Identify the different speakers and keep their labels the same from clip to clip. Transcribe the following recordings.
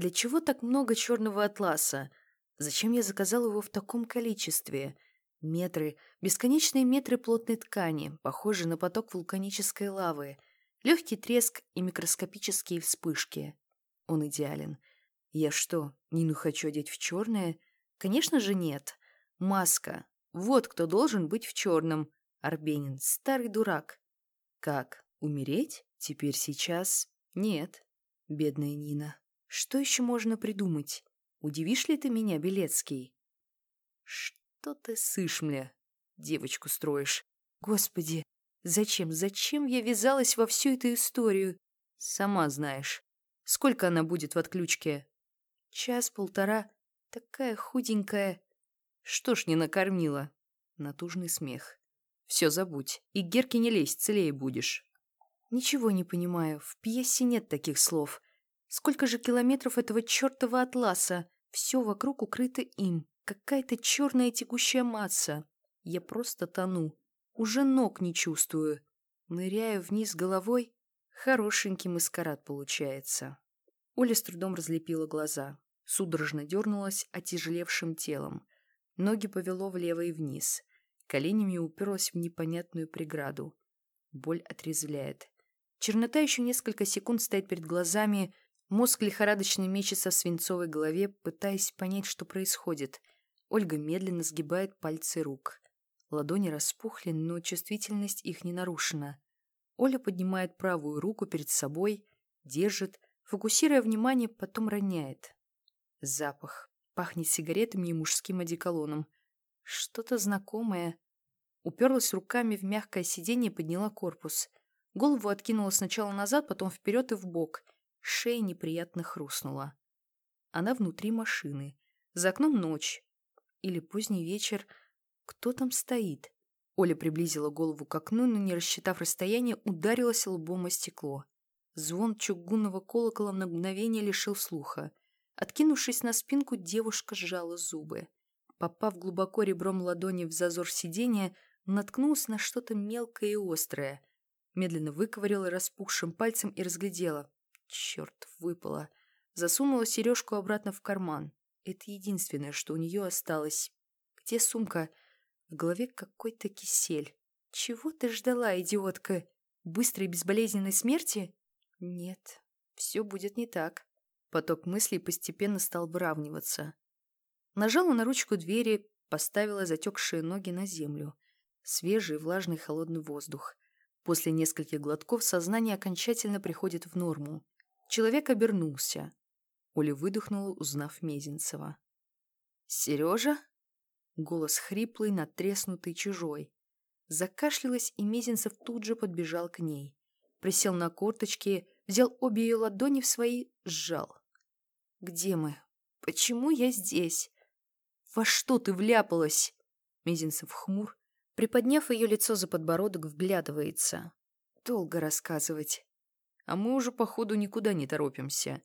Speaker 1: Для чего так много черного атласа? Зачем я заказал его в таком количестве? Метры, бесконечные метры плотной ткани, похожие на поток вулканической лавы. Легкий треск и микроскопические вспышки. Он идеален. Я что, Нину хочу одеть в черное? Конечно же нет. Маска. Вот кто должен быть в черном. Арбенин, старый дурак. Как? Умереть? Теперь сейчас? Нет. Бедная Нина. Что еще можно придумать? Удивишь ли ты меня, Белецкий? Что ты сышь мне? Девочку строишь. Господи, зачем, зачем я ввязалась во всю эту историю? Сама знаешь. Сколько она будет в отключке? Час-полтора. Такая худенькая. Что ж не накормила? Натужный смех. Все забудь. И к Герке не лезь, целее будешь. Ничего не понимаю. В пьесе нет таких слов. Сколько же километров этого чертова атласа? Все вокруг укрыто им. Какая-то черная текущая масса. Я просто тону. Уже ног не чувствую. Ныряю вниз головой. Хорошенький маскарад получается. Оля с трудом разлепила глаза. Судорожно дернулась отяжелевшим телом. Ноги повело влево и вниз. Коленями уперлась в непонятную преграду. Боль отрезвляет. Чернота еще несколько секунд стоит перед глазами, мозг лихорадочно мечется в свинцовой голове, пытаясь понять, что происходит. Ольга медленно сгибает пальцы рук. Ладони распухли, но чувствительность их не нарушена. Оля поднимает правую руку перед собой, держит, фокусируя внимание, потом роняет. Запах. Пахнет сигаретами и мужским одеколоном. Что-то знакомое. Уперлась руками в мягкое сиденье и подняла корпус. Голову откинула сначала назад, потом вперед и в бок. Шея неприятно хрустнула. Она внутри машины. За окном ночь. Или поздний вечер. Кто там стоит? Оля приблизила голову к окну, но, не рассчитав расстояние, ударилась лбом о стекло. Звон чугунного колокола на мгновение лишил слуха. Откинувшись на спинку, девушка сжала зубы попав глубоко ребром ладони в зазор сиденья, наткнулась на что-то мелкое и острое. Медленно выковыряла распухшим пальцем и разглядела. Черт, выпала. Засунула сережку обратно в карман. Это единственное, что у нее осталось. Где сумка? В голове какой-то кисель. Чего ты ждала, идиотка? Быстрой безболезненной смерти? Нет, все будет не так. Поток мыслей постепенно стал выравниваться. Нажала на ручку двери, поставила затекшие ноги на землю. Свежий, влажный, холодный воздух. После нескольких глотков сознание окончательно приходит в норму. Человек обернулся. Оля выдохнула, узнав Мезенцева. «Сережа?» Голос хриплый, натреснутый, чужой. Закашлялась, и Мезенцев тут же подбежал к ней. Присел на корточки, взял обе ее ладони в свои, сжал. «Где мы? Почему я здесь? «Во что ты вляпалась?» Мизинцев хмур, приподняв ее лицо за подбородок, вглядывается. «Долго рассказывать. А мы уже, походу, никуда не торопимся».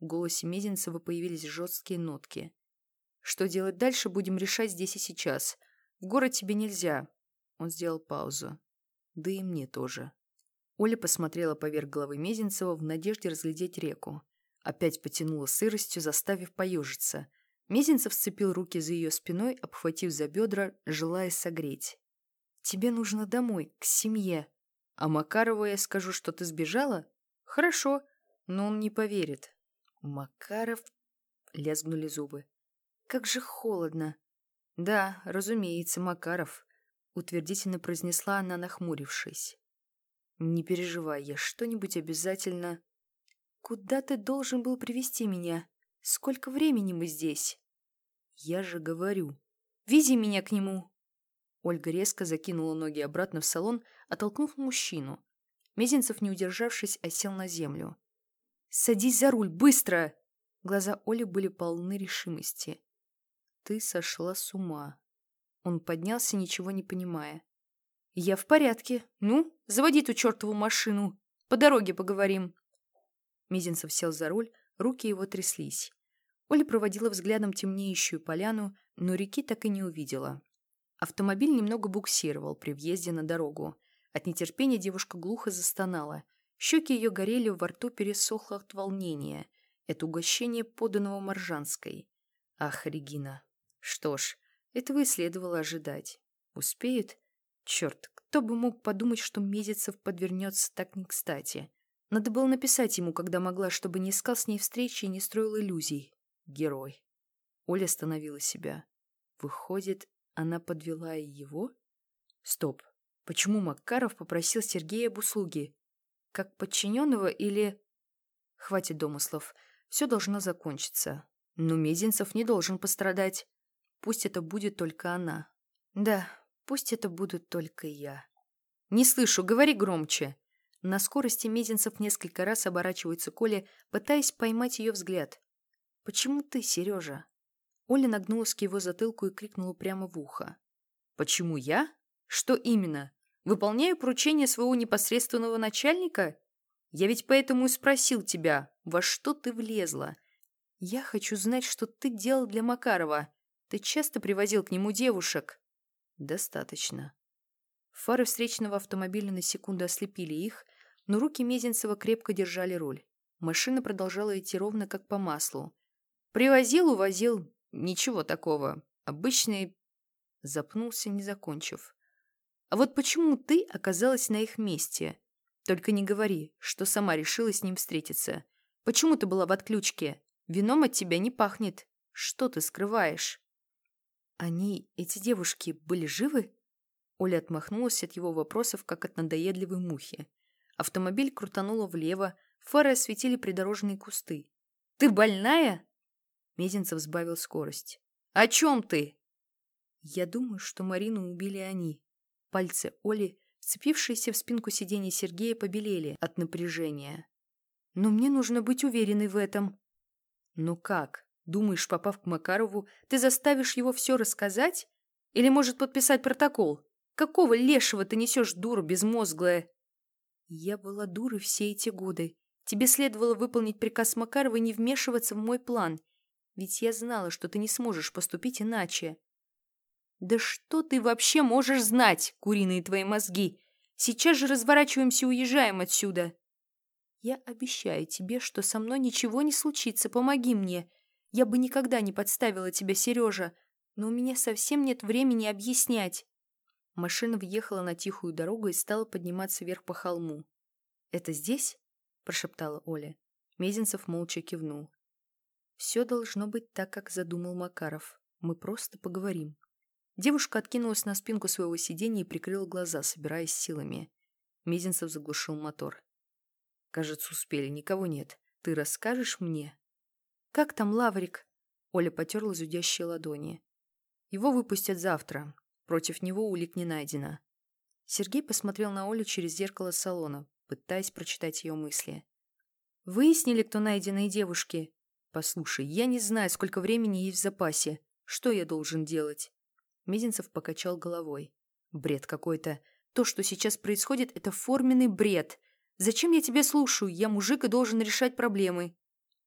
Speaker 1: В голосе Мезенцева появились жесткие нотки. «Что делать дальше, будем решать здесь и сейчас. В город тебе нельзя». Он сделал паузу. «Да и мне тоже». Оля посмотрела поверх головы Мезенцева в надежде разглядеть реку. Опять потянула сыростью, заставив поежиться – Мезенцев сцепил руки за ее спиной, обхватив за бедра, желая согреть. «Тебе нужно домой, к семье. А Макарову я скажу, что ты сбежала? Хорошо, но он не поверит». «Макаров...» — лязгнули зубы. «Как же холодно!» «Да, разумеется, Макаров», — утвердительно произнесла она, нахмурившись. «Не переживай, я что-нибудь обязательно...» «Куда ты должен был привести меня?» Сколько времени мы здесь? Я же говорю. Вези меня к нему. Ольга резко закинула ноги обратно в салон, оттолкнув мужчину. Мезенцев, не удержавшись, осел на землю. «Садись за руль, быстро!» Глаза Оли были полны решимости. «Ты сошла с ума». Он поднялся, ничего не понимая. «Я в порядке. Ну, заводи ту чертову машину. По дороге поговорим». Мизинцев сел за руль, руки его тряслись. Оля проводила взглядом темнеющую поляну, но реки так и не увидела. Автомобиль немного буксировал при въезде на дорогу. От нетерпения девушка глухо застонала. Щеки ее горели, во рту пересохло от волнения. Это угощение поданного Моржанской. Ах, Регина. Что ж, этого и следовало ожидать. Успеет? Черт, кто бы мог подумать, что Мезенцев подвернется так не кстати. Надо было написать ему, когда могла, чтобы не искал с ней встречи и не строил иллюзий. Герой. Оля остановила себя. Выходит, она подвела и его? Стоп. Почему Макаров попросил Сергея об услуге? Как подчиненного или... Хватит домыслов. Все должно закончиться. Но Мезенцев не должен пострадать. Пусть это будет только она. Да, пусть это буду только я. Не слышу, говори громче. На скорости Мезенцев несколько раз оборачивается к Оле, пытаясь поймать ее взгляд. «Почему ты, Сережа?» Оля нагнулась к его затылку и крикнула прямо в ухо. «Почему я? Что именно? Выполняю поручение своего непосредственного начальника? Я ведь поэтому и спросил тебя, во что ты влезла. Я хочу знать, что ты делал для Макарова. Ты часто привозил к нему девушек?» «Достаточно». Фары встречного автомобиля на секунду ослепили их, но руки Мезенцева крепко держали руль. Машина продолжала идти ровно как по маслу. Привозил, увозил. Ничего такого. Обычный... Запнулся, не закончив. А вот почему ты оказалась на их месте? Только не говори, что сама решила с ним встретиться. Почему ты была в отключке? Вином от тебя не пахнет. Что ты скрываешь? Они, эти девушки, были живы? Оля отмахнулась от его вопросов, как от надоедливой мухи. Автомобиль крутануло влево, фары осветили придорожные кусты. «Ты больная?» Мезенцев сбавил скорость. «О чем ты?» «Я думаю, что Марину убили они». Пальцы Оли, вцепившиеся в спинку сиденья Сергея, побелели от напряжения. «Но мне нужно быть уверенной в этом». «Ну как? Думаешь, попав к Макарову, ты заставишь его все рассказать? Или, может, подписать протокол? Какого лешего ты несешь, дура безмозглая?» Я была дурой все эти годы. Тебе следовало выполнить приказ Макарова не вмешиваться в мой план. Ведь я знала, что ты не сможешь поступить иначе. Да что ты вообще можешь знать, куриные твои мозги? Сейчас же разворачиваемся и уезжаем отсюда. Я обещаю тебе, что со мной ничего не случится. Помоги мне. Я бы никогда не подставила тебя, Сережа, но у меня совсем нет времени объяснять. Машина въехала на тихую дорогу и стала подниматься вверх по холму. «Это здесь?» – прошептала Оля. Мезенцев молча кивнул. «Все должно быть так, как задумал Макаров. Мы просто поговорим». Девушка откинулась на спинку своего сиденья и прикрыла глаза, собираясь силами. Мезенцев заглушил мотор. «Кажется, успели. Никого нет. Ты расскажешь мне?» «Как там Лаврик?» Оля потерла зудящие ладони. «Его выпустят завтра. Против него улик не найдено. Сергей посмотрел на Олю через зеркало салона, пытаясь прочитать ее мысли. «Выяснили, кто найденные девушки?» «Послушай, я не знаю, сколько времени есть в запасе. Что я должен делать?» Мизинцев покачал головой. «Бред какой-то. То, что сейчас происходит, это форменный бред. Зачем я тебя слушаю? Я мужик и должен решать проблемы».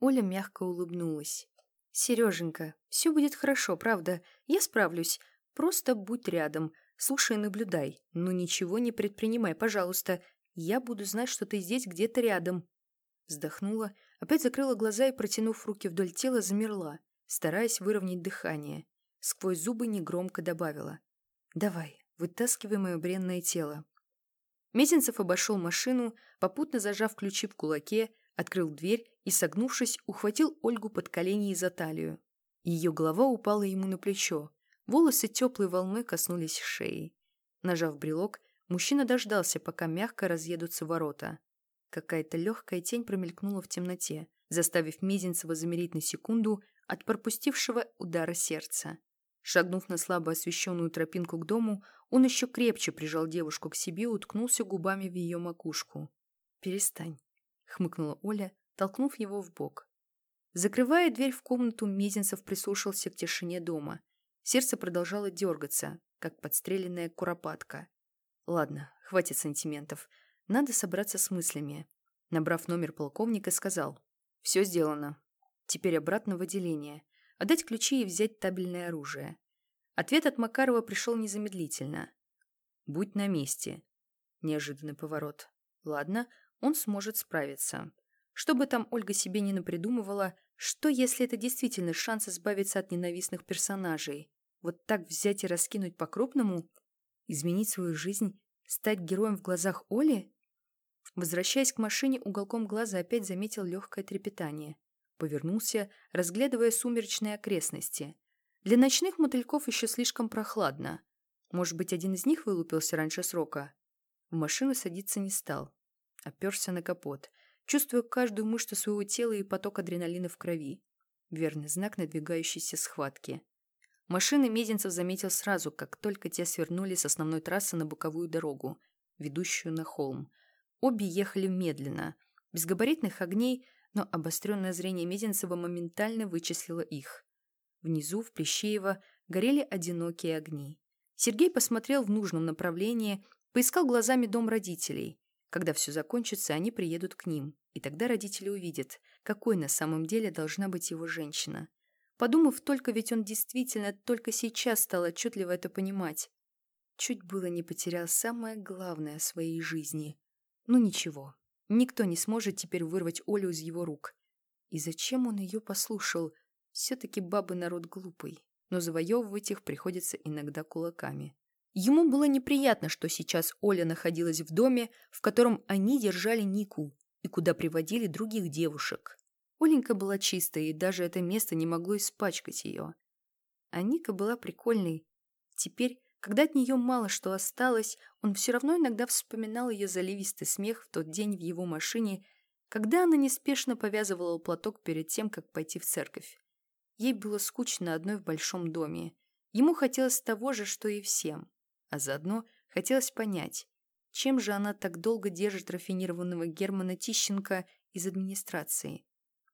Speaker 1: Оля мягко улыбнулась. «Сереженька, все будет хорошо, правда. Я справлюсь. Просто будь рядом, слушай и наблюдай, но ничего не предпринимай, пожалуйста. Я буду знать, что ты здесь где-то рядом». Вздохнула, опять закрыла глаза и, протянув руки вдоль тела, замерла, стараясь выровнять дыхание. Сквозь зубы негромко добавила. «Давай, вытаскивай мое бренное тело». Мезенцев обошел машину, попутно зажав ключи в кулаке, открыл дверь и, согнувшись, ухватил Ольгу под колени и за талию. Ее голова упала ему на плечо, Волосы теплой волной коснулись шеи. Нажав брелок, мужчина дождался, пока мягко разъедутся ворота. Какая-то легкая тень промелькнула в темноте, заставив Мезенцева замереть на секунду от пропустившего удара сердца. Шагнув на слабо освещенную тропинку к дому, он еще крепче прижал девушку к себе и уткнулся губами в ее макушку. «Перестань», — хмыкнула Оля, толкнув его в бок. Закрывая дверь в комнату, Мезенцев прислушался к тишине дома. Сердце продолжало дергаться, как подстреленная куропатка. Ладно, хватит сантиментов. Надо собраться с мыслями. Набрав номер полковника, сказал. Все сделано. Теперь обратно в отделение. Отдать ключи и взять табельное оружие. Ответ от Макарова пришел незамедлительно. «Будь на месте». Неожиданный поворот. Ладно, он сможет справиться. Что бы там Ольга себе не напридумывала, что если это действительно шанс избавиться от ненавистных персонажей? Вот так взять и раскинуть по-крупному? Изменить свою жизнь? Стать героем в глазах Оли? Возвращаясь к машине, уголком глаза опять заметил легкое трепетание. Повернулся, разглядывая сумеречные окрестности. Для ночных мотыльков еще слишком прохладно. Может быть, один из них вылупился раньше срока? В машину садиться не стал. Оперся на капот, чувствуя каждую мышцу своего тела и поток адреналина в крови. Верный знак надвигающейся схватки. Машины Мезенцев заметил сразу, как только те свернули с основной трассы на боковую дорогу, ведущую на холм. Обе ехали медленно, без габаритных огней, но обостренное зрение Мезенцева моментально вычислило их. Внизу, в Плещеево, горели одинокие огни. Сергей посмотрел в нужном направлении, поискал глазами дом родителей. Когда все закончится, они приедут к ним, и тогда родители увидят, какой на самом деле должна быть его женщина. Подумав только, ведь он действительно только сейчас стал отчетливо это понимать. Чуть было не потерял самое главное в своей жизни. Ну ничего, никто не сможет теперь вырвать Олю из его рук. И зачем он ее послушал? Все-таки бабы народ глупый но завоевывать их приходится иногда кулаками. Ему было неприятно, что сейчас Оля находилась в доме, в котором они держали Нику и куда приводили других девушек. Оленька была чистая, и даже это место не могло испачкать ее. А Ника была прикольной. Теперь, когда от нее мало что осталось, он все равно иногда вспоминал ее заливистый смех в тот день в его машине, когда она неспешно повязывала платок перед тем, как пойти в церковь. Ей было скучно одной в большом доме. Ему хотелось того же, что и всем. А заодно хотелось понять, чем же она так долго держит рафинированного Германа Тищенко из администрации.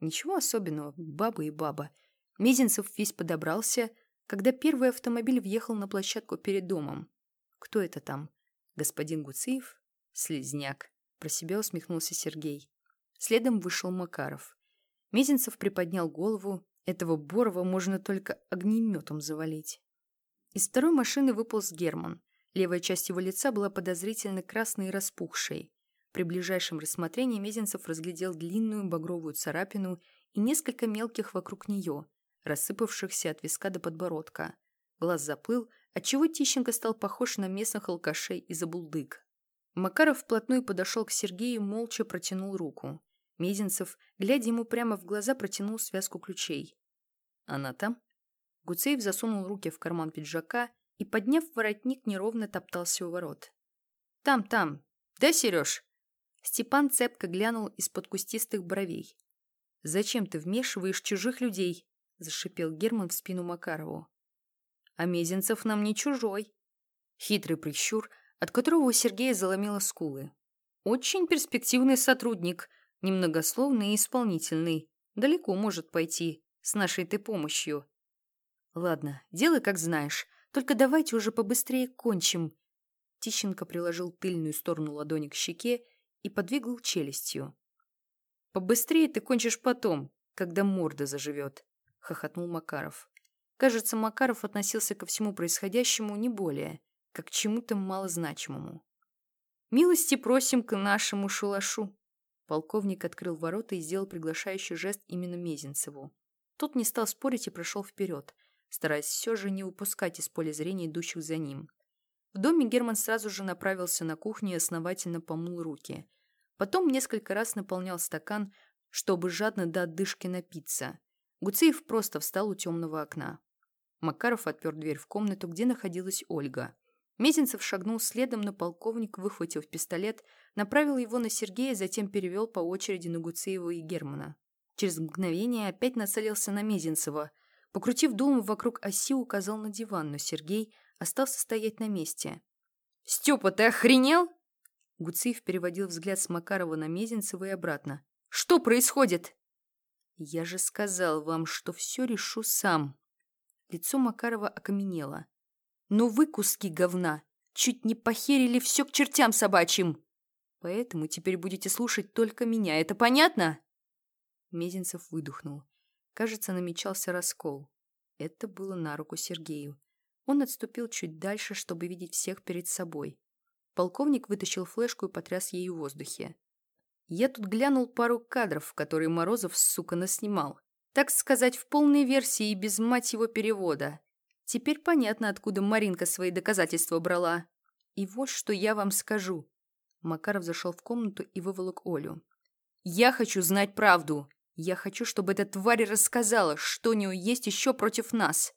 Speaker 1: Ничего особенного, баба и баба. Мезенцев весь подобрался, когда первый автомобиль въехал на площадку перед домом. Кто это там? Господин Гуциев? Слизняк. Про себя усмехнулся Сергей. Следом вышел Макаров. Мезенцев приподнял голову, этого Борова можно только огнеметом завалить. Из второй машины выполз Герман. Левая часть его лица была подозрительно красной и распухшей. При ближайшем рассмотрении Мезенцев разглядел длинную багровую царапину и несколько мелких вокруг нее, рассыпавшихся от виска до подбородка. Глаз заплыл, отчего Тищенко стал похож на местных алкашей из обулдык. Макаров вплотную подошел к Сергею молча протянул руку. Мезенцев, глядя ему прямо в глаза, протянул связку ключей. «Она там?» Гуцеев засунул руки в карман пиджака и, подняв воротник, неровно топтался у ворот. «Там, там! Да, Сереж?» Степан цепко глянул из-под кустистых бровей. «Зачем ты вмешиваешь чужих людей?» – зашипел Герман в спину Макарову. «А Мезенцев нам не чужой». Хитрый прищур, от которого у Сергея заломило скулы. «Очень перспективный сотрудник, Немногословный и исполнительный. Далеко может пойти, с нашей ты помощью. Ладно, делай как знаешь, только давайте уже побыстрее кончим. Тищенко приложил тыльную сторону ладони к щеке и подвигал челюстью. «Побыстрее ты кончишь потом, когда морда заживет», — хохотнул Макаров. Кажется, Макаров относился ко всему происходящему не более, как к чему-то малозначимому. «Милости просим к нашему шалашу», Полковник открыл ворота и сделал приглашающий жест именно Мезенцеву. Тот не стал спорить и прошел вперед, стараясь все же не упускать из поля зрения идущих за ним. В доме Герман сразу же направился на кухню и основательно помыл руки. Потом несколько раз наполнял стакан, чтобы жадно до отдышки напиться. Гуцеев просто встал у темного окна. Макаров отпер дверь в комнату, где находилась Ольга. Мезенцев шагнул следом, но полковник, выхватив пистолет, направил его на Сергея, затем перевел по очереди на Гуцеева и Германа. Через мгновение опять нацелился на Мезенцева. Покрутив дулом вокруг оси, указал на диван, но Сергей остался стоять на месте. «Степа, ты охренел?» Гуцеев переводил взгляд с Макарова на Мезенцева и обратно. «Что происходит?» «Я же сказал вам, что все решу сам». Лицо Макарова окаменело. Но вы, куски говна, чуть не похерили все к чертям собачьим. Поэтому теперь будете слушать только меня. Это понятно?» Мезенцев выдохнул. Кажется, намечался раскол. Это было на руку Сергею. Он отступил чуть дальше, чтобы видеть всех перед собой. Полковник вытащил флешку и потряс ею в воздухе. Я тут глянул пару кадров, которые Морозов, сука, наснимал. Так сказать, в полной версии и без мать его перевода. Теперь понятно, откуда Маринка свои доказательства брала. И вот что я вам скажу. Макаров зашел в комнату и выволок Олю. «Я хочу знать правду. Я хочу, чтобы эта тварь рассказала, что у нее есть еще против нас».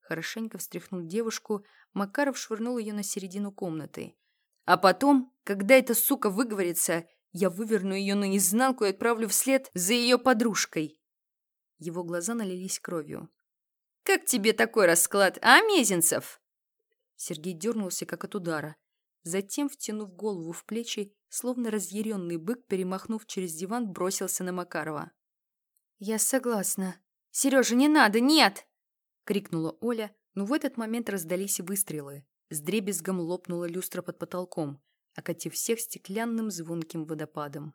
Speaker 1: Хорошенько встряхнув девушку, Макаров швырнул ее на середину комнаты. «А потом, когда эта сука выговорится, я выверну ее наизнанку и отправлю вслед за ее подружкой». Его глаза налились кровью. «Как тебе такой расклад, а, Мезенцев?» Сергей дернулся, как от удара. Затем, втянув голову в плечи, словно разъяренный бык, перемахнув через диван, бросился на Макарова. «Я согласна. Сережа, не надо, нет!» — крикнула Оля, но в этот момент раздались выстрелы. С дребезгом лопнула люстра под потолком, окатив всех стеклянным звонким водопадом.